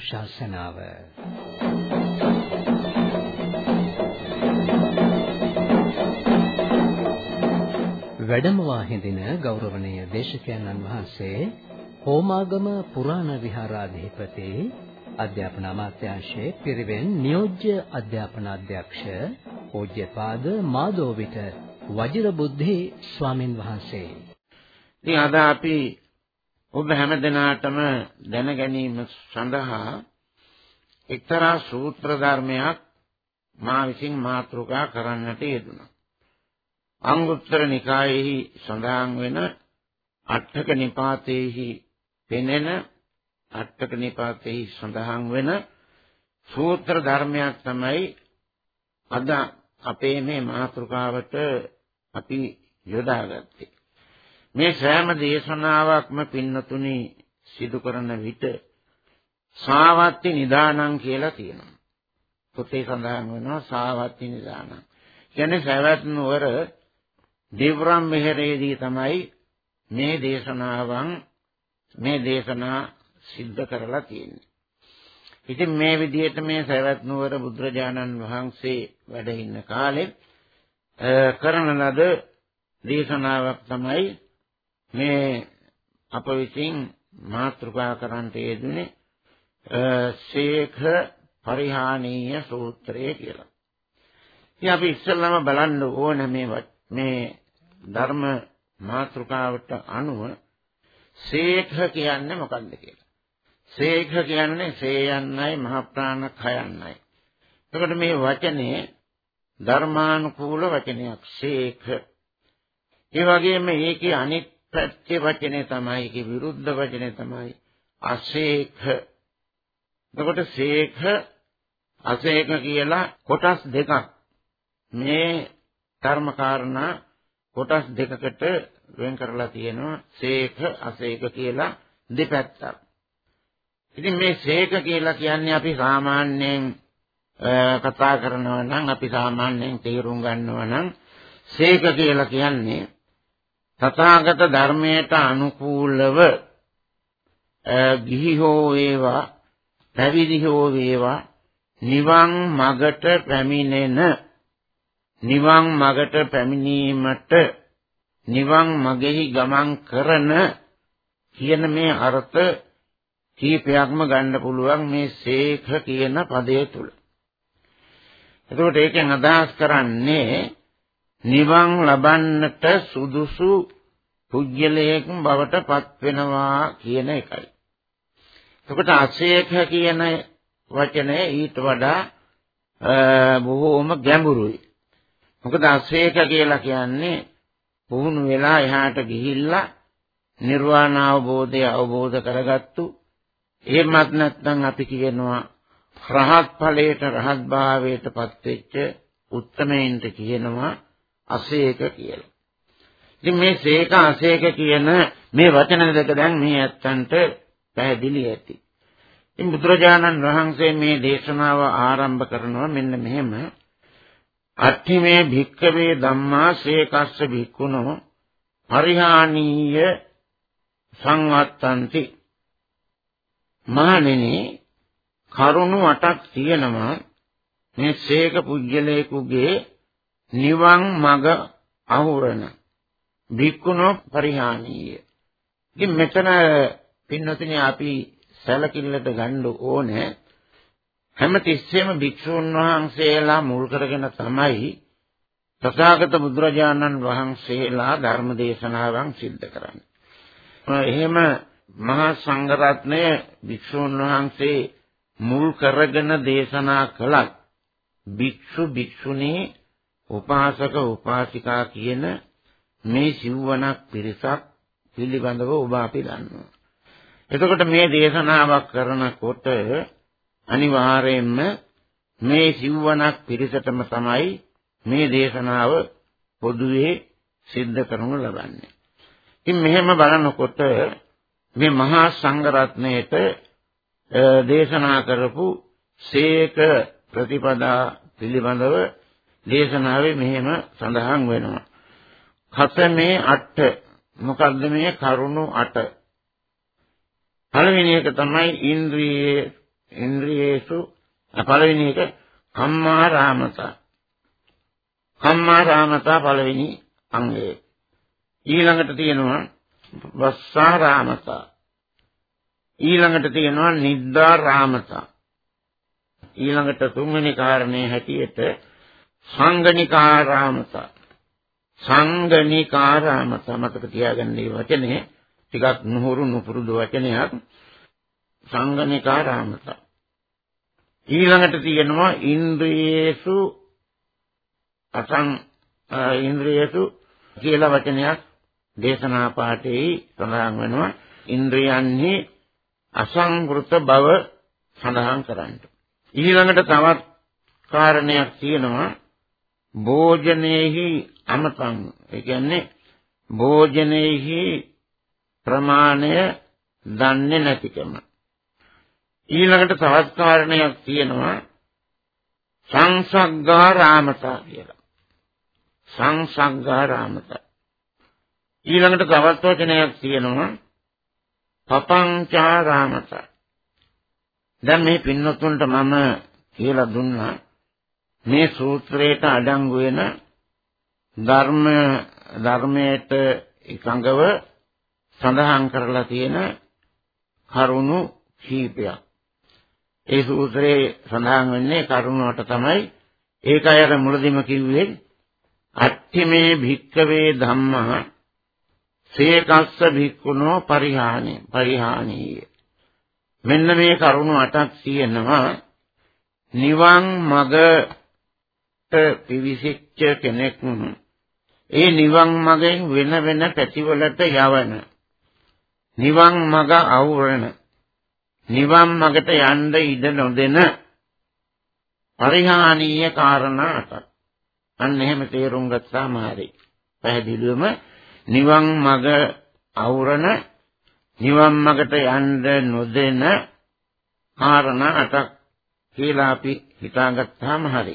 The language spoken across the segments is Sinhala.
ධර්මානුශාසනාව වැඩමවා හිඳින ගෞරවනීය දේශකයන්න් වහන්සේ හෝමාගම පුරාණ විහාරාධිපති අධ්‍යාපන අමාත්‍යාංශයේ පිරිවෙන් නියෝජ්‍ය අධ්‍යාපන අධ්‍යක්ෂ පූජ්‍යපාද මාදෝවිත වජිරබුද්ධි ස්වාමින් වහන්සේ. ඉතින් අද අපි ඔබ හැම දිනාටම දැන ගැනීම සඳහා එක්තරා සූත්‍ර ධර්මයක් මා විසින් මාතෘකා කරන්නට යෙදුණා. අංගුත්තර නිකායෙහි සඳහන් වෙන අට්ඨක නිපාතේහි පෙනෙන අට්ඨක නිපාතේහි සඳහන් වෙන සූත්‍ර ධර්මයක් තමයි අද අපේ මේ මාතෘකාවට අපි යොදාගත්තේ. මේ සෑම දේශනාවක්ම පින්නතුනි සිදු කරන විට සාවත්ති නිදානං කියලා තියෙනවා. පොතේ සඳහන් වෙනවා සාවත්ති නිදානං. කියන්නේ සවැත් නුවර දේවරම් මෙහෙරේදී තමයි මේ දේශනාවන් මේ දේශනා සිද්ධ කරලා තියෙන්නේ. ඉතින් මේ විදිහට මේ සවැත් නුවර බුදුරජාණන් වහන්සේ වැඩ ඉන්න කාලේ කරන ලද දේශනාවක් තමයි මේ අප විසින් මාතෘකා කරන්නට යෙදුනේ ශේඛ පරිහානීය සූත්‍රය කියලා. ඉතින් අපි ඉස්සෙල්ලාම බලන්න ඕන මේ මේ ධර්ම මාතෘකාවට අනුව ශේඛ කියන්නේ මොකක්ද කියලා. ශේඛ කියන්නේ සේයන්නයි මහ ප්‍රාණ khයන්නයි. එතකොට මේ වචනේ ධර්මානුකූල වචනයක් ශේඛ. ඒ වගේම ඒකේ අනිත් පැත්තේ වචනේ තමයි ඒකේ විරුද්ධ වචනේ තමයි අශේඛ. එතකොට ශේඛ අශේඛ කියලා කොටස් දෙකක් මේ ධර්ම කාරණා කොටස් දෙකකට වෙන් කරලා තියෙනවා සේක අසේක කියලා දෙපැත්තක්. ඉතින් මේ සේක කියලා කියන්නේ අපි සාමාන්‍යයෙන් කතා කරනවා නම් අපි සාමාන්‍යයෙන් තේරුම් ගන්නවා නම් සේක කියලා කියන්නේ තථාගත ධර්මයට අනුකූලව ගිහි හෝ වේවා පැවිදි හෝ වේවා නිවන් මගට පැමිණෙන නිවන් මගට පැමිණීමට නිවන් මගෙහි ගමන් කරන කියන මේ අර්ථ කීපයක්ම ගන්න පුළුවන් මේ සේඛ කියන පදය තුල. එතකොට ඒකෙන් අදහස් කරන්නේ නිවන් ලබන්නට සුදුසු පුජ්‍යලයක් බවට පත් වෙනවා කියන එකයි. එතකොට අසේඛ කියන වචනය ඊට වඩා බොහෝම ගැඹුරුයි. මොකද අසේක කියලා කියන්නේ පුහුණු වෙලා එහාට ගිහිල්ලා නිර්වාණ අවබෝධය අවබෝධ කරගත්තු එහෙමත් නැත්නම් අපි කියනවා රහත් ඵලයට රහත් භාවයට පත්වෙච්ච උත්තමයින්ට කියනවා අසේක කියලා. ඉතින් මේ සේක අසේක කියන මේ වචන දෙක දැන් මේ ඇත්තන්ට පැහැදිලි ඇති. ඉතින් බුදුරජාණන් වහන්සේ මේ දේශනාව ආරම්භ කරනවා මෙන්න මෙහෙම අට්ඨිමේ භික්කවේ ධම්මා සේකස්ස භික්ඛුනෝ පරිහානීය සංවත්තಂತಿ මහණෙනි කරුණු අටක් තියෙනවා මේ සේක පුජ්‍යලේකුගේ නිවන් මග අහුරන භික්ඛුනෝ පරිහානීය ඉතින් මෙතන පින්නතුනි අපි සැලකිල්ලට ගන්න ඕනේ හැමතිස්සෙම භික්ෂුන් වහන්සේලා මුල් කරගෙන තමයි තථාගත බුදුරජාණන් වහන්සේලා ධර්ම දේශනාවන් සිද්ධ කරන්නේ. එහෙම මහා සංඝරත්නය භික්ෂුන් වහන්සේ මුල් කරගෙන දේශනා කළත් භික්ෂු භික්ෂුණී උපාසක උපාසිකා කියන මේ සිව්වනක් පිරිසක් පිළිබඳව ඔබ අපි දන්නවා. එතකොට මේ දේශනාවක් කරනකොට අනිවාර්යයෙන්ම මේ සිව්වනක් පිරිසටම තමයි මේ දේශනාව පොදුවේ සිද්ධ කරනු ලබන්නේ. ඉතින් මෙහෙම බලනකොට මේ මහා සංඝරත්නයේට දේශනා කරපු සේක ප්‍රතිපදා පිළිබඳව දේශනාවේ මෙහෙම සඳහන් වෙනවා. කතමේ අට මොකද්ද මේ කරුණු අට? පළවෙනි එක තමයි ඉන්ද්‍රියේ ඉන්ද්‍රියේසු පළවෙනි එක කම්මා රාමතා. කම්මා රාමතා පළවෙනි අංගය. ඊළඟට තියෙනවා වස්සා රාමතා. ඊළඟට තියෙනවා නිද්දා රාමතා. ඊළඟට තුන්වෙනි කාරණේ හැටියට සංගණිකාරාමතා. සංගණිකාරාමතා මතක තියාගන්න මේ වචනේ ටිකක් නුහුරු නුපුරුදු වචනයක්. සංගණිකාරාමතා. ඊළඟට තියෙනවා ඉන්ද්‍රියේසු අසං ඉන්ද්‍රියේසු කියලා වචනයක් දේශනා පාඨයේ සඳහන් වෙනවා ඉන්ද්‍රියන්හි අසංවෘත බව සඳහන් කරන්නේ. ඊළඟට තවත් කාරණයක් තියෙනවා භෝජනයේහි අමතං. ඒ කියන්නේ භෝජනයේහි ප්‍රමාණය දන්නේ නැතිකම. ඊළඟට තවත් කාරණයක් තියෙනවා. සංසග්ගාරාමතා කියලා. සංසග්ගාරාමතා ඊළඟට තවත් වචනයක් තියෙනවා. පපංචාරාමතා දැන් මේ පින්නතුන්ට මම කියලා දුන්නා. මේ සූත්‍රයට අඩංගු වෙන ධර්ම ධර්මයට එකඟව සඳහන් කරලා තියෙන කරුණු කීපයක්. ඒ සූත්‍රයේ සඳහන් වෙන්නේ කරුණාට තමයි. ඒකයි අර මුලදිම කිව්වේ අට්ඨිමේ භික්කවේ ධම්මා සේකස්ස භික්ඛුනෝ පරිහානි පරිහානීය. මෙන්න මේ කරුණු අටක් තියෙනවා. නිවන් මගට පිවිසිච්ච කෙනෙක්. ඒ නිවන් මගෙන් වෙන වෙන පැතිවලට යවන. නිවන් මග අවුරන. නිවන් මගට යන්න ඉඩ නොදෙන පරිහානීය කාරණා අටක්. අන්න එහෙම තේරුම් ගත්තාම හරි පැහැදිලිවම නිවන් මග අවුරන නිවන් මගට යන්න නොදෙන කාරණා අටක් කියලා අපි හිතාගත්තාම හරි.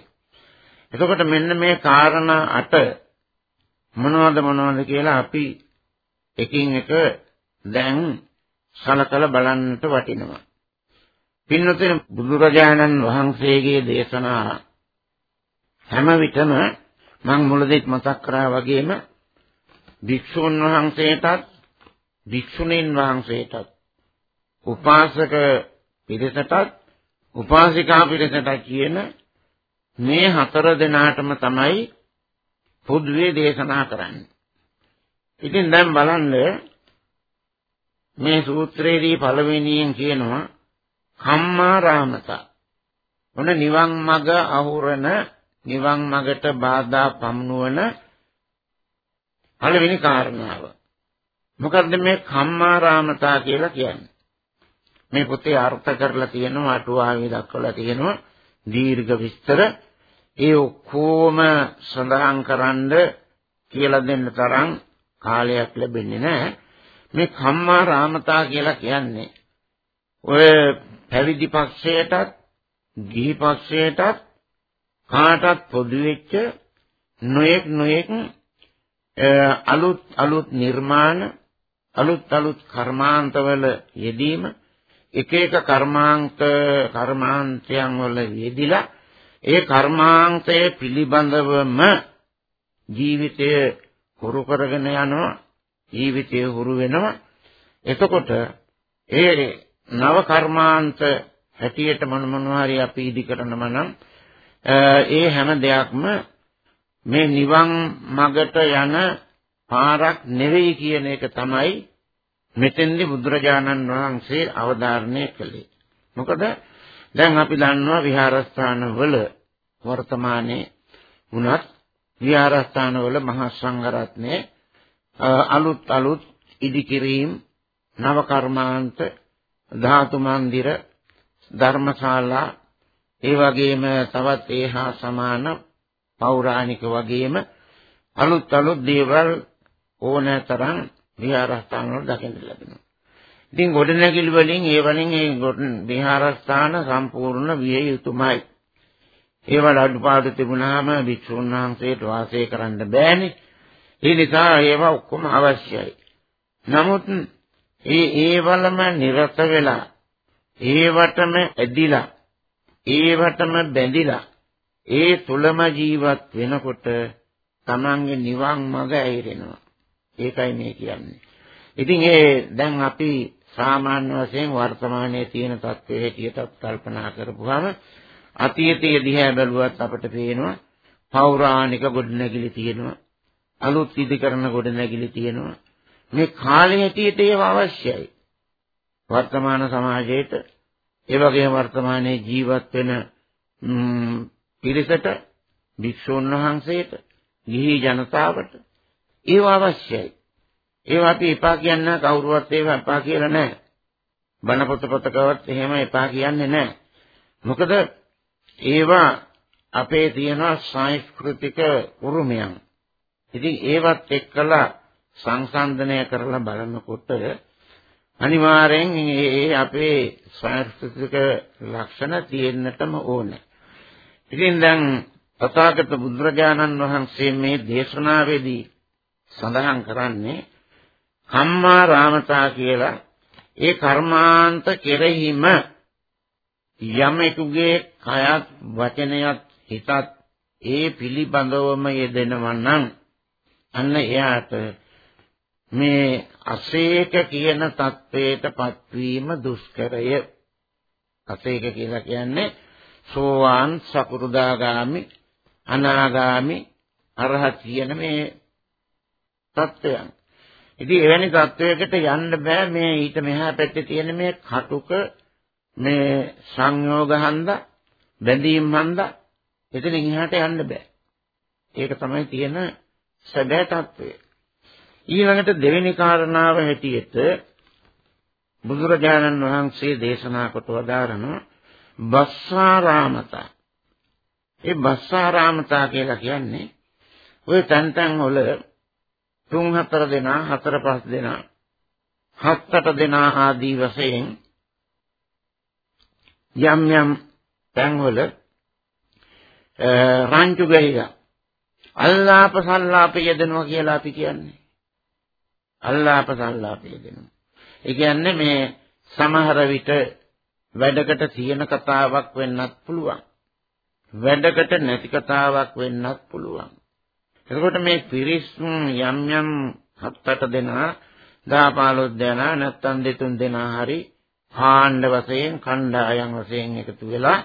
එතකොට මෙන්න මේ කාරණා අට මොනවද මොනවද කියලා අපි එකින් එක දැන් සලකලා බලන්නට වටිනවා. පින්නතේ බුදුරජාණන් වහන්සේගේ දේශනා හැම විටම මම මුලදීත් මතක් කරා වගේම භික්ෂුන් වහන්සේටත් භික්ෂුණීන් වහන්සේටත් උපාසක පිරිසටත් උපාසිකා පිරිසටත් කියන මේ හතර දෙනාටම තමයි පොදුවේ දේශනා කරන්නේ. ඉතින් දැන් බලන්න මේ සූත්‍රයේදී පළවෙනියෙන් කියනවා කම්මා රාමතා. මොන නිවන් මඟ අහුරන නිවන් මඟට බාධා පමුණුවන පළවෙනි කාරණාව. මොකද්ද මේ කම්මාරාමතා කියලා කියන්නේ? මේ පොතේ අර්ථ කරලා තියෙනවා අටුවාවේ දක්වලා තියෙනවා දීර්ඝ විස්තර ඒ ඔක්කොම සඳහන් කරන්න කියලා දෙන්න තරම් කාලයක් ලැබෙන්නේ නැහැ. මේ කම්මාරාමතා කියලා කියන්නේ ඔය පැවිදි පක්ෂයටත් ගිහි පක්ෂයටත් කාටත් පොදු වෙච්ච නොයෙක් නොයෙක් අලුත් අලුත් නිර්මාණ අලුත් අලුත් කර්මාන්තවල යෙදීම එක එක කර්මාන්ත කර්මාන්තයන් වල යෙදිලා ඒ කර්මාන්තය පිළිබඳවම ජීවිතය හුරු කරගෙන යනවා ජීවිතය හුරු වෙනවා එතකොට ඒ නව කර්මාන්ත හැටියට මොන මොනවා හරි අපි ඉදි කරනම නම් ඒ හැම දෙයක්ම මේ නිවන් මගට යන පාරක් නෙවෙයි කියන එක තමයි මෙතෙන්දී බුදුරජාණන් වහන්සේ අවධාරණය කළේ. මොකද දැන් අපි දන්නවා විහාරස්ථානවල වර්තමානයේ වුණත් විහාරස්ථානවල මහා සංඝරත්නයේ අලුත් අලුත් ඉදිකිරීම් නව කර්මාන්ත ධාතු මන්දිර ධර්මශාලා ඒ වගේම තවත් ඒහා සමාන පෞරාණික වගේම අලුත් අලුත් දේවල් ඕනෑ තරම් විහාරස්ථාන වල දකින්න ලැබෙනවා. ඉතින් ගොඩනැගිලි වලින් ඒ වලින් ඒ විහාරස්ථාන සම්පූර්ණ විය යුතුමයි. ඒවල අඩුපාඩු තිබුණාම භික්ෂුන් වහන්සේට වාසය කරන්න බෑනේ. ඒ නිසා ඒවා ඔක්කොම අවශ්‍යයි. නමුත් ඒ ඒවලම නිරත වෙලා ඒවටම ඇදිලා ඒවටම බැඳිලා ඒ තුලම ජීවත් වෙනකොට තමන්ගේ නිවන් මඟ ඇහිරෙනවා. ඒකයි මේ කියන්නේ. ඉතින් ඒ දැන් අපි සාමාන්‍ය වශයෙන් වර්තමානයේ තියෙන තත්ත්වයේ හැටියට කල්පනා කරපුවාම අතීතයේ දිහා බැලුවත් අපට පේනවා පෞරාණික ගොඩනැගිලි තියෙනවා. අලුත් ඉදි කරන ගොඩනැගිලි තියෙනවා. මේ කාලේ හැටියට ඒවා අවශ්‍යයි. වර්තමාන සමාජයේට ඒ වගේම වර්තමානයේ ජීවත් වෙන පිරිසට භික්ෂුන් වහන්සේට ගිහි ජනතාවට ඒවා අවශ්‍යයි. ඒවා අපි එපා කියන්නේ කවුරුවත් ඒවා එපා කියලා නැහැ. බණ පොත පොතකවත් එහෙම එපා කියන්නේ නැහැ. මොකද ඒවා අපේ තියෙන සංස්කෘතික උරුමයන්. ඉතින් ඒවත් එක්කලා සංසන්දනය කරලා බලනකොට අනිවාර්යෙන් ඒ අපේ සංස්කෘතික ලක්ෂණ තියෙන්නටම ඕනේ. ඉතින් දැන් තථාගත බුදුරජාණන් වහන්සේ මේ දේශනාවේදී සඳහන් කරන්නේ කම්මා රාමතා කියලා ඒ කර්මාන්ත කෙරෙහිම යමෙකුගේ කයත් වචනයත් හිතත් ඒ පිළිබඳවම යෙදෙනවා නම් අන්න එයාට මේ අසේක කියන தത്വයට පත්වීම දුෂ්කරය. අසේක කියලා කියන්නේ සෝවාන් සකුරුදාගාමි අනාගාමි අරහත් කියන මේ தත්වයන්. ඉතින් එවැනි தත්වයකට යන්න බෑ මේ ඊට මෙහා පැත්තේ තියෙන මේ කටුක මේ සංයෝග හන්දා බැඳීම් හන්දා එතනින් එහාට යන්න බෑ. ඒක තමයි තියෙන සැබෑ తත්වය. ඊළඟට දෙවෙනි කාරණාව හැටියට බුදුරජාණන් වහන්සේ දේශනා කොට වදාරන බස්සාරාමතා. ඒ බස්සාරාමතා කියලා කියන්නේ ওই තැන් තැන් වල තුන් හතර දෙනා හතර පහ දෙනා හත් අට දෙනා ආදී වශයෙන් යම් යම් තැන්වල රාංචු ගහිලා අල්ලාප සල්ලාප යෙදෙනවා කියලා අපි කියන්නේ. අල්ලාප සල්ලාප යෙදෙනවා. ඒ කියන්නේ මේ සමහර විට වැඩකට තියෙන කතාවක් වෙන්නත් පුළුවන්. වැඩකට නැති කතාවක් වෙන්නත් පුළුවන්. එතකොට මේ පිරිස් යම් යම් හත් දෙනා 10 15 දෙනා නැත්තම් දෙතුන් දෙනා හරි කාණ්ඩ වශයෙන් කණ්ඩායම් වශයෙන් එකතු වෙලා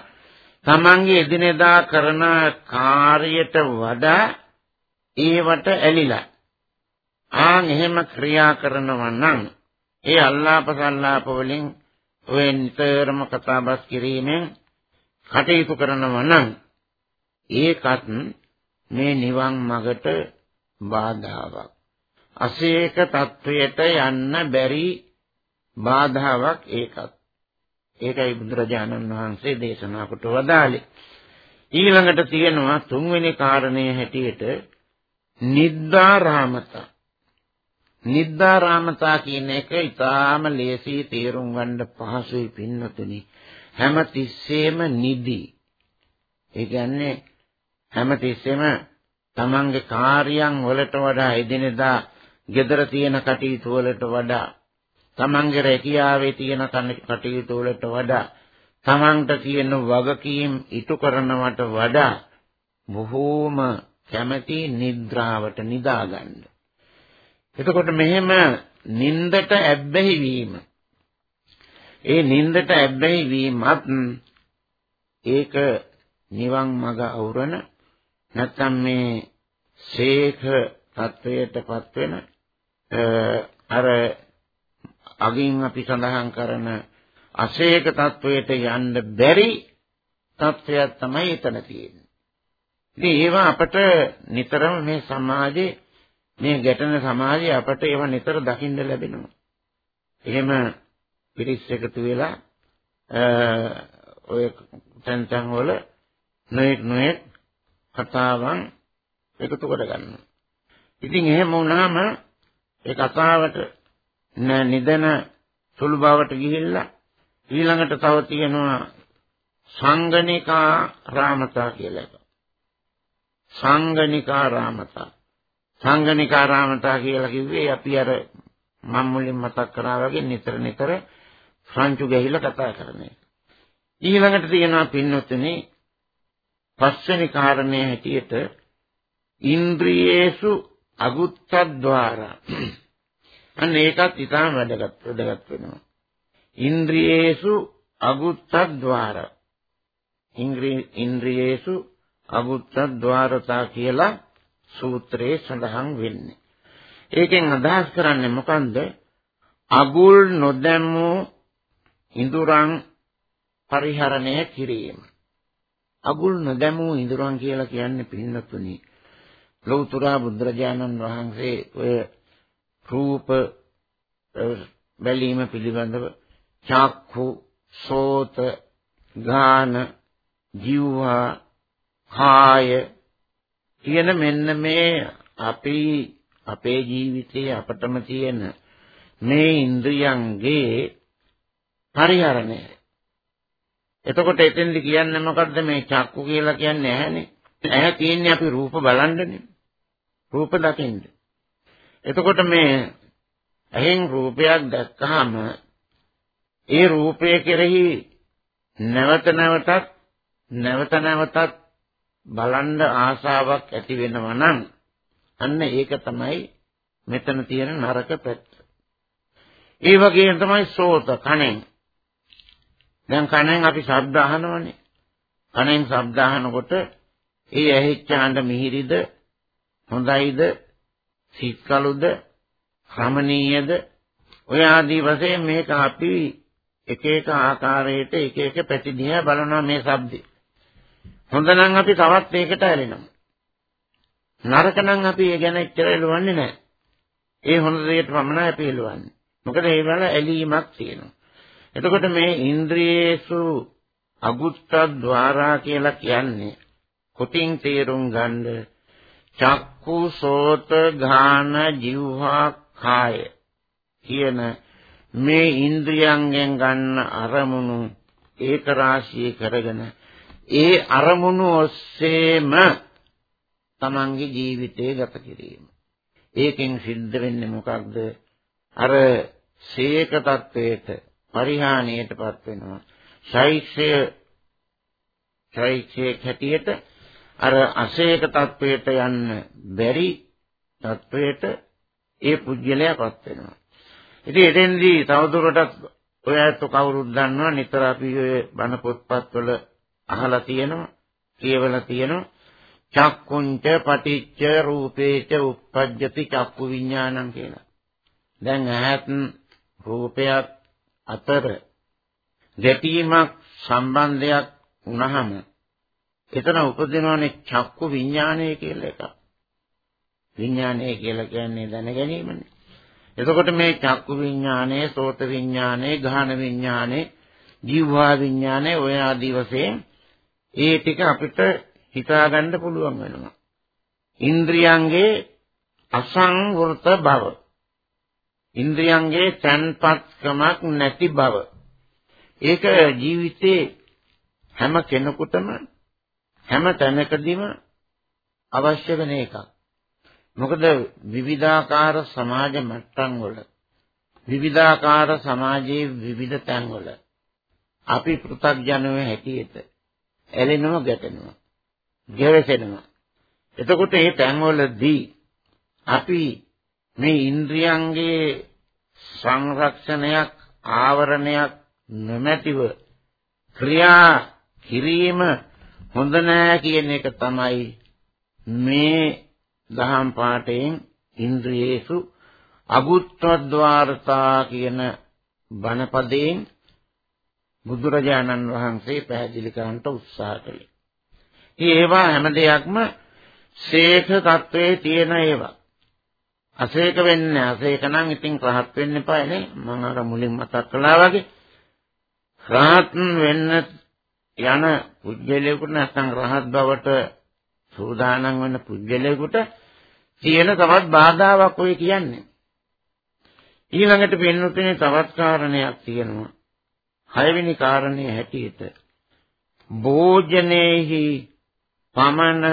තමන්ගේ එදිනෙදා කරන කාර්යයට වඩා ඒවට ඇලිලා. ආන් එහෙම ක්‍රියා කරනවා නම් ඒ අල්ලාප සල්ලාප වලින් ඔය නිතරම කතාබස් කිරීමෙන් කටයුතු කරනවා නම් ඒකත් මේ නිවන් මගට බාධාවක්. අසේක තත්වයට යන්න බැරි බාධාවක් ඒකත්. ඒකයි බුදුරජාණන් වහන්සේ දේශනා කොට වදාළේ. ඊළඟට තියෙනවා තුන්වෙනි කාරණය හැටියට නිද්දාරාමතා. නිද්දාරාමතා කියන එක ඊටාම ලේසි තේරුම් ගන්න පහසුයි පින්නතුනි. හැම තිස්සෙම නිදි. ඒ කියන්නේ හැම තිස්සෙම තමන්ගේ කාර්යයන් වලට වඩා එදිනෙදා gedara තියෙන කටයුතු වලට වඩා තමන්ගේ රැකියාවේ තියෙන කටයුතු වලට වඩා තමන්ට තියෙන වගකීම් ඉටු කරනවට වඩා බොහෝම කැමැති නිද්‍රාවට නිදා ගන්න. එතකොට මෙහෙම නින්දට ඇබ්බැහි වීම ඒ නින්දට ඇබ්බැහි වීමත් ඒක නිවන් මඟ අවරණ නැත්නම් මේ ශේඛ තත්වයටපත් වෙන අර අගින් අපි සඳහන් කරන අශේක තත්වයට යන්න බැරි තත්වයක් තමයි එතන තියෙන්නේ. ඉතින් ඒවා අපට නිතරම මේ සමාජයේ මේ ගැටෙන සමාජයේ අපට ඒවා නිතර දකින්න ලැබෙනවා. එහෙම පිරිස් එකතු වෙලා ඔය තැන් තැන් වල නොඑක් නොඑක් කතාවන් එකතු කර ගන්නවා. ඉතින් එහෙම වුණාම ඒ කතාවට නිදන සුළු බවට ගිහිල්ලා ඊළඟට තව තියෙනවා සංගණිකා රාමතා කියලා එක. සංගණිකා රාමතා. සංගණිකා රාමතා කියලා කිව්වේ අපි අර මම මුලින් මතක් කරා වගේ නිතර නිතර රංචු ගැහිලා කතා කරන එක. ඊළඟට තියෙනවා පින්නොත්නේ පස්වෙනි කාරණේ හැටියට ඉන්ද්‍රියේසු අගුත්තද්්වාර අන්න ඒකත් ඉතාම වැදගත් වැදගත් වෙනවා. ඉන්ද්‍රියේසු අගුත්තද්්වාර. ඉන්ද්‍රියේසු අගුත්තද්්වාරතා කියලා සූත්‍රයේ සඳහන් වෙන්නේ. ඒකෙන් අදහස් කරන්නේ මොකන්ද? අගුල් නොදැමූ ඉඳුරන් පරිහරණය කිරීම. අගුල් නොදැමූ ඉඳුරන් කියලා කියන්නේ පින්නතුනි ලෞතර බුදුරජාණන් වහන්සේ ඔය රූප බැලීම පිළිබඳව චක්ඛු සෝත ගාන ජීවා කාය කියන මෙන්න මේ අපි අපේ ජීවිතයේ අපටම තියෙන මේ ඉන්ද්‍රියන්ගේ පරිහරණය එතකොට එතෙන්දි කියන්නේ මොකද්ද මේ චක්කු කියලා කියන්නේ ඇහැනේ. ඇහැ තියෙන්නේ අපි රූප බලන්නනේ. රූප දකින්න. එතකොට මේ ඇහෙන් රූපයක් දැක්කහම ඒ රූපය කෙරෙහි නැවත නැවතත් නැවත නැවතත් බලන්න ආසාවක් ඇති වෙනවා නම් අන්න ඒක තමයි මෙතන තියෙන නරක පැත්ත. ඒ වගේම තමයි සෝත කණෙන් දැන් කණෙන් අපි ශබ්ද අහනවනේ. කණෙන් ශබ්ද අහනකොට ඒ ඇහිච්ච හඬ මිහිරිද හොඳයිද සිත්කලුද රමණීයද ඔය ආදී වශයෙන් මේක අපි එක එක ආකාරයට එක එක පැති දිහා බලනවා මේ ශබ්දේ. හොඳ නම් අපි තවත් ඒකට ඇලෙනවා. නරක නම් අපි ඒ ගැන එච්චර එළවන්නේ නැහැ. ඒ හොඳ දෙයට පමණයි අපි එළවන්නේ. මොකද ඒ වල ඇලීමක් තියෙනවා. එතකොට මේ ඉන්ද්‍රියේසු අගුත්තද්්වාරා කියලා කියන්නේ කොටින් තේරුම් ගන්න චක්කු සෝත ගාන જીවහා කාය කියන මේ ඉන්ද්‍රියයන්ගෙන් ගන්න අරමුණු ඒක රාශිය කරගෙන ඒ අරමුණු ඔස්සේම තමන්ගේ ජීවිතය ගත කිරීම. ඒකෙන් සිද්ධ වෙන්නේ මොකක්ද? අර සීක තත්වයට පරිහානියටපත් වෙනවා. ශෛක්ෂය ශෛක්ෂයේ හැටියට අර අශේක තත්වයට යන්න බැරි තත්වයට ඒ පුජ්‍යලයාපත් වෙනවා. ඉතින් එතෙන්දී තවදුරටත් ඔය ඇත්ත කවුරුත් දන්නවා නිතර අපි ඔය බණ පොත්පත්වල අහලා තියෙනවා, කියවලා තියෙනවා. චක්කුංච පටිච්ච රූපේච උප්පජ්ජති චක්කු විඥානං කියලා. දැන් ඇහත් රූපයක් අතර ගැටීමක් සම්බන්ධයක් වුණාම එතන උපදිනවනේ චක්කු විඥානය කියලා එකක්. විඥානය කියලා කියන්නේ දැන ගැනීමනේ. එතකොට මේ චක්කු විඥානය, සෝත විඥානය, ගාහන විඥානය, ජීවහා විඥානය ඔය ආදී වශයෙන් ඒ ටික අපිට හිතාගන්න පුළුවන් වෙනවා. ඉන්ද්‍රියංගේ අසංවෘත බව. ඉන්ද්‍රියංගේ තන්පත්කමක් නැති බව. ඒක ජීවිතේ හැම කෙනෙකුටම හැම තැනකදීම අවශ්‍ය වෙන එකක්. මොකද විවිධාකාර සමාජ මට්ටම් වල විවිධාකාර සමාජයේ විවිධ තැන්වල අපි පෘථග්ජනව හැටියට ඇලෙනවා ගැටෙනවා ගැවසෙනවා එතකොට මේ තැන්වලදී අපි මේ ඉන්ද්‍රියන්ගේ සංරක්ෂණයක් ආවරණයක් නොමැතිව ක්‍රියා කිරීම හොඳ නෑ කියන එක තමයි මේ දහම් පාඨයෙන් ඉන්ද්‍රියේසු අගුත්වද්වාරතා කියන බණපදයෙන් බුදුරජාණන් වහන්සේ පැහැදිලි කරන්නට උත්සාහ කළේ. ඒවා හැම දෙයක්ම ශේඛ තත්වයේ තියෙන ඒවා. අශේක වෙන්නේ අශේක නම් ඉතින් රහත් වෙන්න එපා නේ. මම අර මුලින් මතක් කළා වගේ. රහත් වෙන්න යන පුජ්‍යලයකට නැත්නම් රහත් බවට සූදානම් වෙන පුජ්‍යලයකට තියෙන තවත් බාධාවක් ඔය කියන්නේ. ඊළඟට පෙන්වන්නේ තවත් කාරණයක් තියෙනවා. හයවෙනි කාරණේ හැටියට භෝජනේහි පමන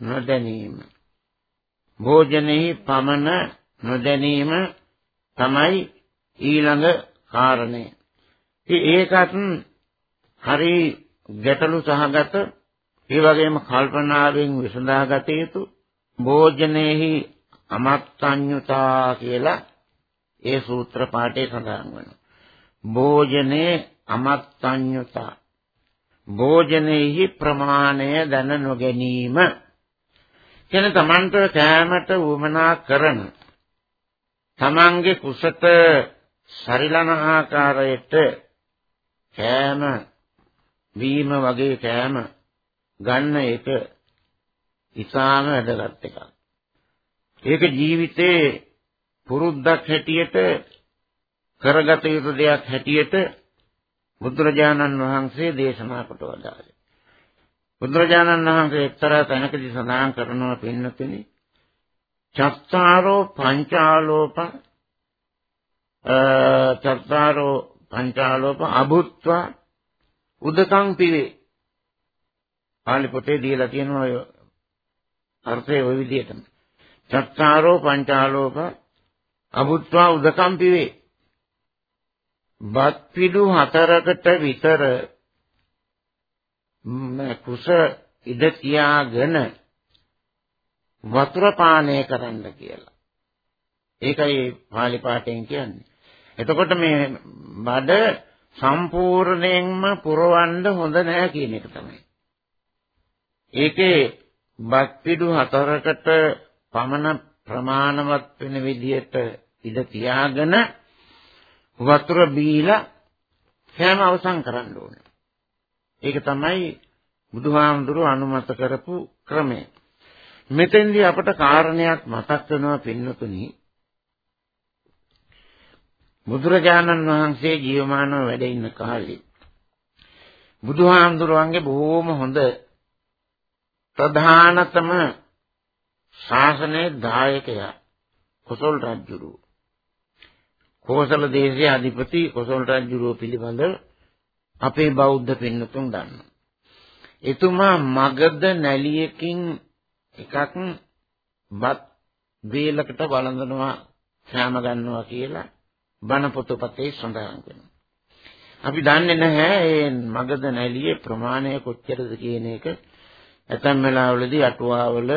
නොදැනීම. භෝජනේහි පමන නොදැනීම තමයි ඊළඟ කාරණය. ඒකත් හරි ගැටලු සහගත ඒ වගේම කල්පනාවෙන් විසඳාගත යුතු භෝජනයේහි අමත්තඤ්ඤතා කියලා ඒ සූත්‍ර පාඨයේ සඳහන් වෙනවා. භෝජනේ අමත්තඤ්ඤතා භෝජනයේහි ප්‍රමාණය දැන නොගැනීම කියන තමන්ට කෑමට උවමනා කරන තමන්ගේ කුසට සරිලන ආකාරයට කෑම වීම වගේ කෑම ගන්න එක ඉතාම වැදගත් එකක්. ඒක ජීවිතේ පුරුද්දක් හැටියට කරගත යුතු දෙයක් හැටියට බුදුරජාණන් වහන්සේ දේශනා කොට වදාළේ. බුදුරජාණන් වහන්සේ එක්තරා තැනකදී සඳහන් කරනවා පින්නතුනි චත්තාරෝ පංචාලෝප චත්තාරෝ පංචාලෝප අභුත්වා උදකං පිවේ. පාලි පොතේ දීලා තියෙනවා ඔය අර්ථය ওই විදිහටම. චත්තාරෝ පංචාලෝප අභුත්වා උදකං පිවේ. බත් පිඩු හතරකට විතර කුස ඉඩ තියාගෙන වතුර පානය කරන්න කියලා. ඒකයි පාලි පාඨයෙන් කියන්නේ. එතකොට මේ බඩ සම්පූර්ණයෙන්ම පුරවන්න හොඳ නැහැ කියන එක තමයි. ඒකේ බත් පිඩු හතරකට පමණ ප්‍රමාණවත් වෙන විදිහට ඉඩ තියාගෙන වතුර බීලා කෑම අවසන් කරන්න ඕනේ. ඒක තමයි බුදුහාමුදුරුව අනුමත කරපු ක්‍රමය. මෙතෙන්දී අපට කාරණයක් මතක් වෙනවා පින්නතුනි. බුදුරජාණන් වහන්සේ ජීවමානව වැඩ ඉන්න කාලේ බුදුහාමුදුරුවන්ගේ බොහෝම හොඳ ප්‍රධානතම ශාසනයේ දායකයා කොසල් රජුරු. කෝසල දේශයේ අධිපති කොසල් රජුරුව පිළිබඳව අපේ බෞද්ධ පින්නතුන් දන්නවා. එතුමා මගද නැලියකින් එකක් බත් වේලකට වළඳනවා සෑම ගන්නවා කියලා බණ පොතපතේ සඳහන් වෙනවා. අපි දන්නේ නැහැ මේ මගද නැලියේ ප්‍රමාණය කොච්චරද කියන එක. ඇතැම් වෙලාවලදී අටුවාවල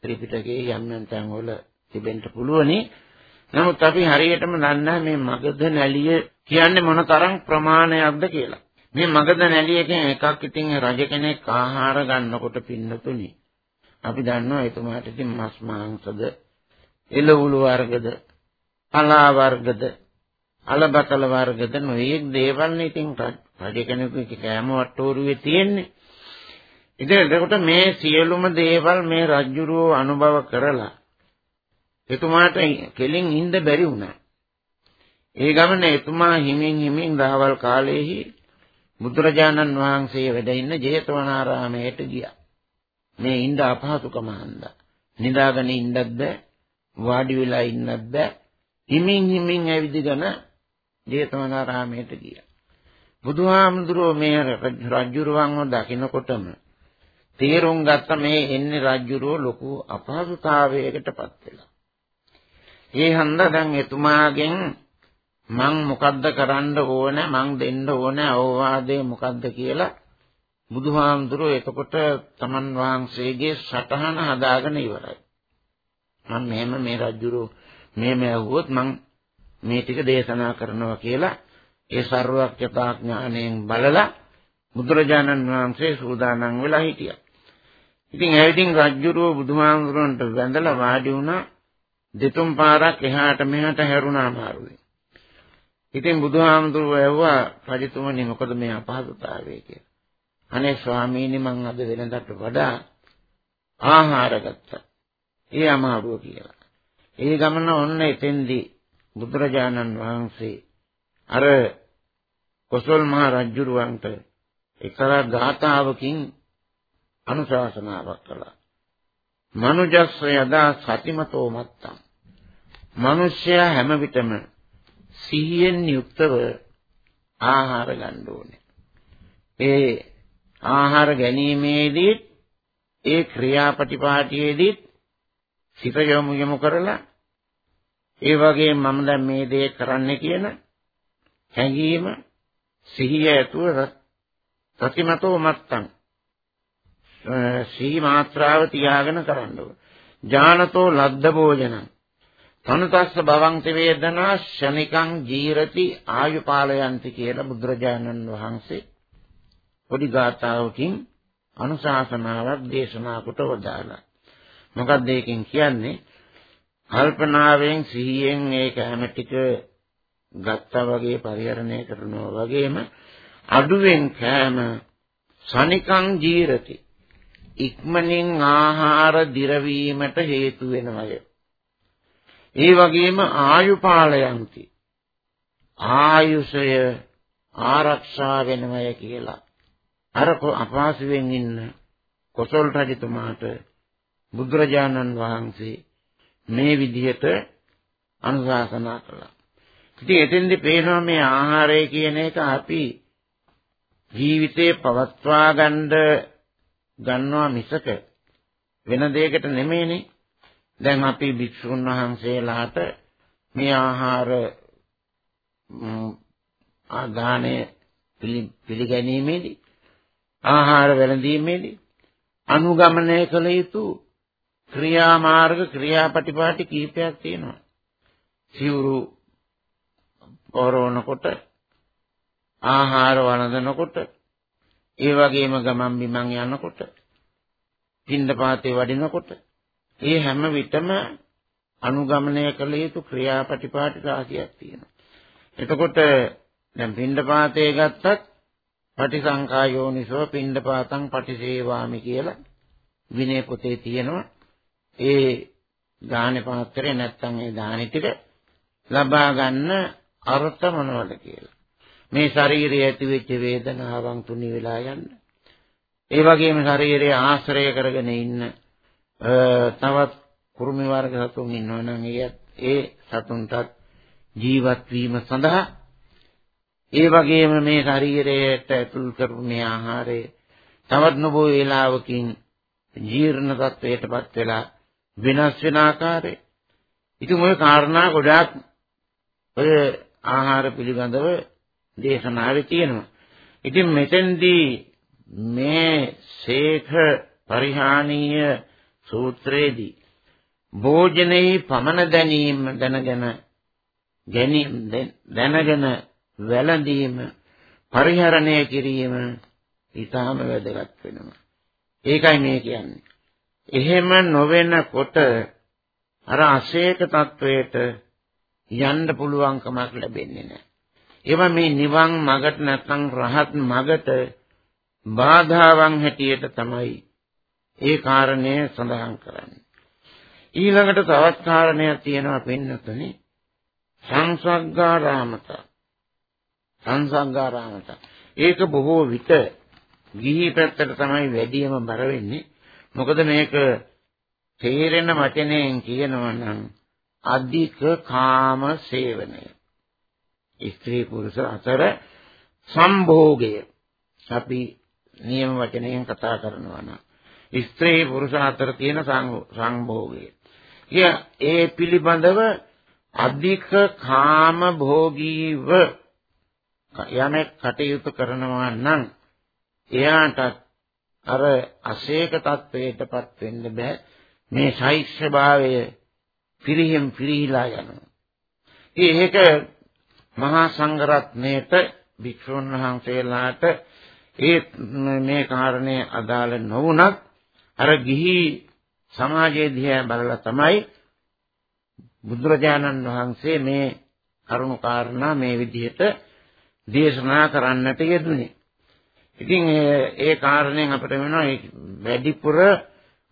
ත්‍රිපිටකයේ යම් යම් තැන්වල තිබෙන්න පුළුවනි. නමුත් අපි හරියටම දන්නේ මේ මගද නැලිය කියන්නේ මොන තරම් ප්‍රමාණයක්ද කියලා. මේ මගද නැලියකින් එකක් ඉතින් රජ කෙනෙක් ආහාර ගන්නකොට පින්නතුනි. අපි දන්නවා එතුමාට ඉතින් මස් මාංශද එළවලු වර්ගද අලා වර්ගද අලබතල වර්ගද නොයෙක් දේවල් නේ ඉතින් රජ කෙනෙකුගේ කෑම වට්ටෝරුවේ තියෙන්නේ. ඉතින් එතකොට මේ සියලුම දේවල් මේ රජුරෝ අනුභව කරලා එතුමාට කෙලින් ඉන්න බැරි වුණා. ඒ ගමන එතුමා හිමින් හිමින් දහවල් කාලයේහි බුදුරජාණන් වහන්සේ වැඩ ඉන්න ජේතවනාරාමයට ගියා. මේ ඉන්න අපහසුකම හන්දා. නිදාගෙන ඉන්නත් බෑ, වාඩි වෙලා ඉන්නත් බෑ. හිමින් හිමින් ඇවිදගෙන ජේතවනාරාමයට ගියා. බුදුහාමුදුරුවෝ මේ රජුරුවන්ව දකිනකොටම තේරුම් ගත්ත මේ එන්නේ රජුරෝ ලොකු අපහසුතාවයකටපත් වෙලා. ඒ හන්දා දැන් එතුමාගෙන් මං මොකද්ද කරන්න ඕන මං දෙන්න ඕන අවවාදේ මොකද්ද කියලා බුදුහාමුදුරුවෝ එතකොට තමන් වහන්සේගේ සටහන හදාගෙන ඉවරයි. මම මෙහෙම මේ රජුරෝ මෙහෙම ඇහුවොත් මං මේ ටික දේශනා කරනවා කියලා ඒ ਸਰවඥතා ඥාණයෙන් බලලා බුදුරජාණන් වහන්සේ සූදානම් වෙලා හිටියා. ඉතින් ඇවිදින් රජ්ජුරුව බුදුහාමුදුරන්ට වැඳලා වාඩි වුණා දෙතුන් පාරක් එහාට මෙහාට හැරුණා අමාරුයි. ඉතින් බුදුහාමුදුරුව ඇහුවා රජතුමනි මොකද මේ අපහසුතාවය කියලා. අනේ ස්වාමීනි මං අද වෙනදට වඩා ආහාර ගත්තා. ඒ අමාරුව කියලා. ඒ ගමන ඔන්න එතෙන්දී බුදුරජාණන් වහන්සේ අර කොසල් මහ රජුරවන්ට එක්තරා ගාථාවකින් අනුශාසනාවක් කළා. මනුජස්ස යදා සතිමතෝ මත්තං. මිනිසයා හැම විටම සිහියෙන් යුක්තව ආහාර ගන්න ඕනේ. ඒ ආහාර ගැනීමේදී ඒ ක්‍රියාපටිපාටියේදී සිත යොමු යොමු කරලා ඒ වගේ මම දැන් මේ දේ කරන්න කියන හැඟීම සිහිය ඇතුව ප්‍රතිමතෝ මත්තං සිහි මාත්‍රාව තියාගෙන කරන්න ඕන. ඥානතෝ ලද්ද භෝජනං තනුතස්ස භවංති වේදනා ශනිකං ජීරති ආයුපාලයන්ති කියලා බුදුරජාණන් වහන්සේ පොඩි ගාථාවකින් අනුශාසනාවක් දේශනා කොට වදාළා. මොකක්ද ඒකෙන් කියන්නේ? කල්පනාවෙන් සිහියෙන් ඒක හැම ටික ගත්තා වගේ පරිහරණය කරනවා වගේම අඩුවෙන් කෑම සනිකං ජීරති. ඉක්මනින් ආහාර දිරවීමට හේතු වෙනවය. ඒ වගේම ආයුපාලයන්ති ආයුෂය ආරක්ෂා වෙනවය කියලා. අර අපහසුවෙන් ඉන්න කොසල් රජතුමාට බුදුරජාණන් වහන්සේ මේ විදිහට අනුශාසනා කළා. ඉතින් එතෙන්දි පේනවා මේ ආහාරය කියන එක අපි ජීවිතේ පවත්වා ගන්න ගන්නවා මිසක වෙන දෙයකට නෙමෙයිනේ. දැන් අපි භික්ෂුන් වහන්සේලාට මේ ආහාර ආදානය පිළිගැනීමේදී ආහාර වැළඳීමේදී අනුගමනය කළ යුතු ක්‍රියාමාර්ග ක්‍රියාපටිපාටි කීපයක් තියෙනවා. සිවුරු පොරවනකොට ආහාර වළඳනකොට ඒ වගේම ගමන් බිමන් යනකොට පින්දපාතේ වඩිනකොට ඒ හැම විටම අනුගමනය කළ යුතු ක්‍රියාපටිපාටි රාශියක් තියෙනවා. එතකොට දැන් පින්දපාතේ ගත්තත් පටිසංකා යෝනිසෝ පින්දපාතං පටිසේවාමි කියලා විනය පොතේ තියෙනවා. ඒ දානේ පාත්‍රේ නැත්තම් ඒ දානි ටික ලබා ගන්න අර්ථ මොනවද කියලා. මේ ශරීරයේ ඇතිවෙච්ච වේදනාවන් තුනි වෙලා යන්න. ඒ වගේම ශරීරයේ ආශ්‍රය කරගෙන ඉන්න තවත් කුරුමි වර්ග සතුන් ඉන්නවනම් ඒ සතුන්ටත් ජීවත් වීම සඳහා ඒ වගේම මේ ශරීරයට ඇතුල් කරපු මේ ආහාරය තවත් නොබෝ වේලාවකින් ජීර්ණ තත්වයටපත් වෙලා වෙනස් වෙන ආකාරය. ඉතින් ওই කාරණා ගොඩාක් ඔය ආහාර පිළිබඳව දේශනාවේ තියෙනවා. ඉතින් මෙතෙන්දී මේ සේඛ පරිහානීය සූත්‍රයේදී භෝජනේ පමන දැනීම දැනගෙන ගැනීම දැනගෙන වැළඳීම පරිහරණය කිරීම ඊටාම වැදගත් වෙනවා. ඒකයි මේ කියන්නේ. එහෙම නොවෙනකොට අර අශේක තත්වයට යන්න පුළුවන්කමක් ලැබෙන්නේ නැහැ. ඒවා මේ නිවන් මගට නැත්නම් රහත් මගට බාධාවන් හැටියට තමයි ඒ කාරණය සඳහන් කරන්නේ. ඊළඟට තවත් කාරණයක් තියෙනවා පින්නතුනේ සංසග්ගාරාමතා සංසග්ගාරාමතා ඒක බොහෝ විට ගිහි පැත්තට තමයි වැඩියම බර වෙන්නේ මොකද මේක තේරෙන වචනයෙන් කියනවා නම් අධික කාම සේවනය ස්ත්‍රී පුරුෂ අතර සම්භෝගය අපි නියම වචනයෙන් කතා කරනවා නම් ස්ත්‍රී පුරුෂ අතර තියෙන සංභෝගය. ඒ පිළිබඳව අධික කාම භෝගීව යමෙක් කටයුතු කරනවා නම් එයාට අර අශේක තත්වයටපත් වෙන්න බෑ මේ ශෛෂ්‍යභාවය පිරිහිම් පිරිහිලා යනවා. ඒක මහා සංඝරත්නයට භික්ෂුන් වහන්සේලාට ඒ මේ කාරණේ අදාළ නොවුනත් අර ගිහි සමාජයේ දිහා බලලා තමයි බුදුරජාණන් වහන්සේ මේ කරුණු කාරණා මේ විදිහට දේශනා කරන්නට යෙදුනේ. ඉතින් ඒ කාරණෙන් අපිට වෙනවා වැඩිපුර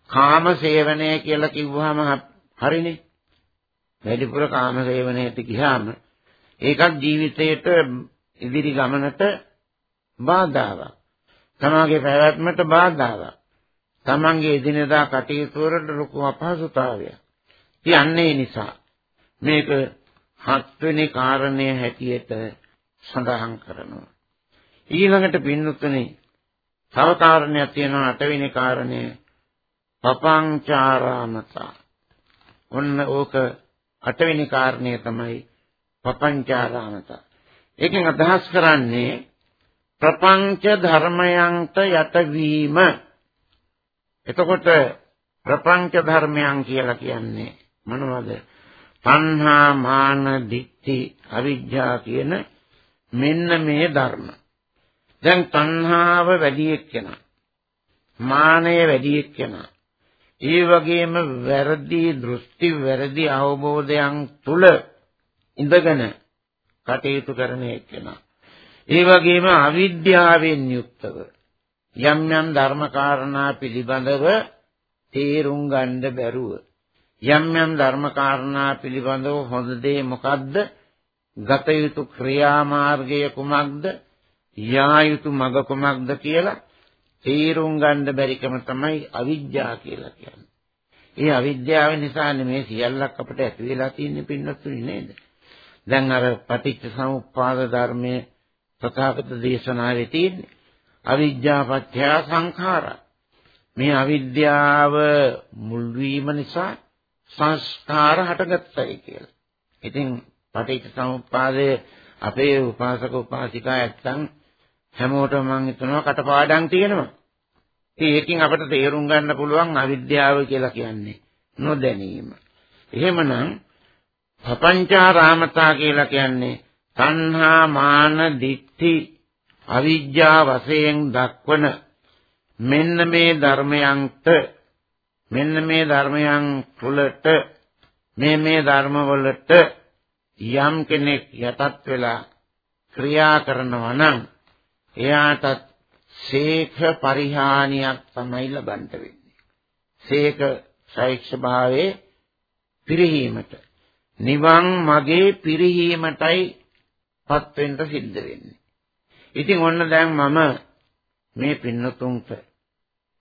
කාම සේවනය කියලා කිව්වහම හරිනේ. වැඩිපුර කාම සේවනයට ගියාම ඒකත් ජීවිතයට ඉදිරි ගමනට බාධාවක්. තමාගේ පැවැත්මට බාධාවක්. තමන්ගේ එදිනෙදා කටයුතු වලට ලොකු අපහසුතාවයක්. කියන්නේ නිසා මේක හත්වෙනි කාරණය හැටියට සඳහන් කරනවා. ඊළඟට පින්නතුනේ තව කාරණයක් තියෙනවා අටවෙනි කාරණය පපංචාරාමතා. ඔන්න ඕක අටවෙනි කාරණය තමයි පපංචාරාමතා. ඒකෙන් අදහස් කරන්නේ ප්‍රපංච ධර්මයන්ට යටවීම එතකොට ප්‍රපංච ධර්මයන් කියලා කියන්නේ මොනවද? තණ්හා මාන දික්ටි අවිජ්ජා කියන මෙන්න මේ ධර්ම. දැන් තණ්හාව වැඩි එක්කෙනා මානය වැඩි එක්කෙනා ඒ වගේම වැරදි දෘෂ්ටි වැරදි අවබෝධයන් තුල ඉඳගෙන කටයුතු කරන එක්කෙනා ඒ වගේම අවිද්‍යාවෙන් යුක්තව යම් යම් ධර්මකාරණා පිළිබඳව තේරුම් ගන්න බැරුව යම් යම් ධර්මකාරණා පිළිබඳව හොඳ දේ මොකද්ද? ගත යුතු ක්‍රියාමාර්ගය කුමක්ද? යා යුතු මඟ කුමක්ද කියලා තේරුම් ගන්න බැරිකම තමයි අවිද්‍යාව කියලා කියන්නේ. ඒ අවිද්‍යාව නිසා මේ සියල්ලක් අපිට ඇති වෙලා තියෙන්නේ පින්නතුනි නේද? දැන් අර පටිච්ච සමුප්පාද ධර්මයේ තථාගත දේශනාවේ තියෙන්නේ අවිද්‍යාව පත්‍ය සංඛාරා. මේ අවිද්‍යාව මුල් වීම නිසා සංස්කාර හටගත්තයි කියලා. ඉතින් පටිච්ච සමුප්පාදයේ අපේ උපාසක උපාසිකා ඇත්තන් හැමෝටම මම හිතනවා කටපාඩම් තියෙනවා. ඉතින් ඒකෙන් අපිට තේරුම් ගන්න පුළුවන් අවිද්‍යාව කියලා කියන්නේ නොදැනීම. එහෙමනම් පపంచාරාමතා කියලා කියන්නේ තණ්හා මාන දිට්ඨි අවිජ්ජා වශයෙන් දක්වන මෙන්න මේ ධර්මයන්ට මෙන්න මේ ධර්මයන් තුළට මේ මේ ධර්මවලට යම් කෙනෙක් යටත් වෙලා ක්‍රියා කරනවා නම් එයාටත් සීක පරිහානියක් තමයි ලබන්න වෙන්නේ. සීක ශෛක්ෂ භාවයේ පිරිහීමට නිවන් මගේ පිරිහීමටයි පත් වෙන්න සිද්ධ වෙන්නේ. ඉතින් ඔන්න දැන් මම මේ පින්නතුන්ට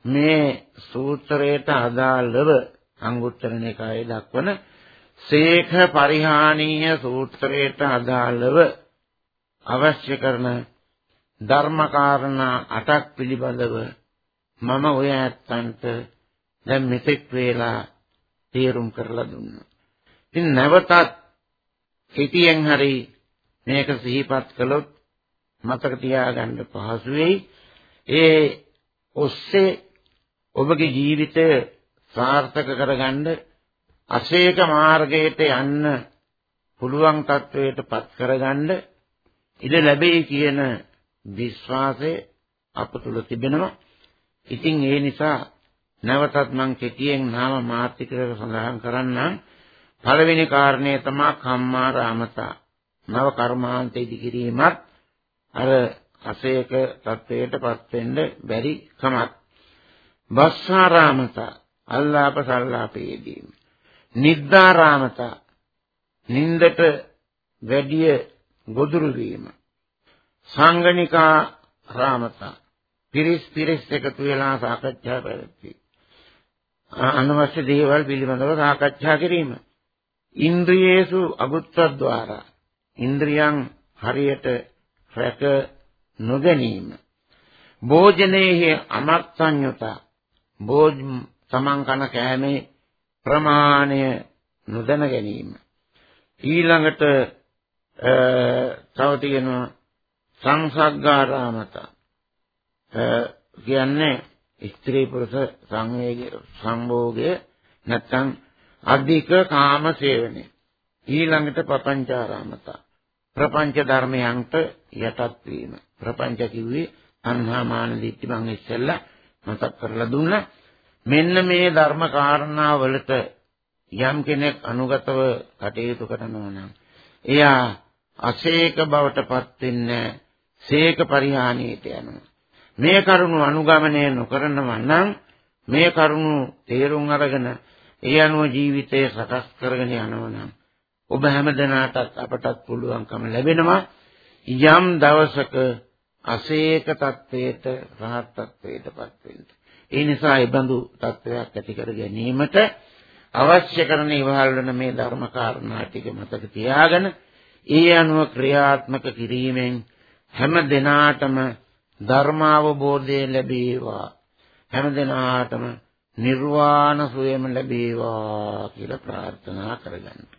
මේ සූත්‍රයට අදාළව අංගුත්තර නිකායේ දක්වන සේඛ පරිහානීය සූත්‍රයට අදාළව අවශ්‍ය කරන ධර්මකාරණා අටක් පිළිබඳව මම ඔය ඇත්තන්ට දැන් මෙතෙක් වේලා තේරුම් කරලා දුන්නා. ඉතින් නැවතත් හිතියෙන් හරි මේක සිහිපත් කළොත් මතක තියාගන්න පහසු වෙයි. ඒ ඔස්සේ ඔබගේ ජීවිතය සාර්ථක කරගන්න අශේක මාර්ගයට යන්න පුළුවන් තත්වයට පත් කරගන්න ඉඩ ලැබෙයි කියන විශ්වාසය අප තුල තිබෙනවා. ඉතින් ඒ නිසා නැවතත් මම කෙටියෙන් නාම මාත්‍රිකව සඳහන් කරන්නම්. පළවෙනි කාරණය තමයි කම්මාරාමතා. නව කර්මාන්ත ඉදිකිරීමත් අර අසේක තත්වයටපත් වෙන්න බැරි කමක්. බස්සාරාමතා අල්ලාප සල්ලාපයේදී. නිද්දාරාමතා නින්දට වැඩිය ගොදුරු වීම. සංගණිකා රාමතා පිරිස් පිරිස් එකතු වෙලා සාකච්ඡා පැවැත්වී. අනවශ්‍ය දේවල් පිළිබඳව සාකච්ඡා කිරීම. ඉන්ද්‍රියේසු අගුත්තද්වාරා ඉන්ද්‍රියන් හරියට රැක නොගැනීම. භෝජනයේ අමර්ථඤ්‍යතා භෝජ තමන් කන කෑමේ ප්‍රමාණය නොදැන ගැනීම. ඊළඟට තව තියෙනවා සංසග්ගාරාමත. කියන්නේ ස්ත්‍රී පුරුෂ සංවේග සම්භෝගය නැත්නම් අධික කාම සේවනය. ඊළඟට ප්‍රපංචාරාමත. ප්‍රපංච ධර්මයන්ට යටත් වීම. ප්‍රපංච කිව්වේ අන්හා මාන දිට්ඨි මං ඉස්සෙල්ලා මතක් කරලා දුන්නා. මෙන්න මේ ධර්ම කාරණා වලට යම් කෙනෙක් අනුගතව කටයුතු කරනවා නම් එයා අශේක බවටපත් වෙන්නේ සේක පරිහානියට යනවා. මේ කරුණු අනුගමනය නොකරනවා නම් මේ කරුණු තේරුම් අරගෙන ඒ අනුව ජීවිතය සකස් කරගෙන යනවා නම් ඔබ හැමදෙනාටත් අපටත් පුළුවන්කම ලැබෙනවා යම් දවසක අසේක තත්වයට රහත් තත්වයටපත් වෙන්න. ඒ නිසා ඒ බඳු තත්වයක් ඇති කර ගැනීමට අවශ්‍ය කරන ඉවහල් වන මේ ධර්ම කාරණා ටික මතක තියාගෙන ඒ අනුව ක්‍රියාත්මක කිරීමෙන් හැම දිනාටම ධර්මාවබෝධය ලැබේවා. හැම දිනාටම නිර්වාණ සුවයම ලැබේවා කියලා ප්‍රාර්ථනා කරගන්නවා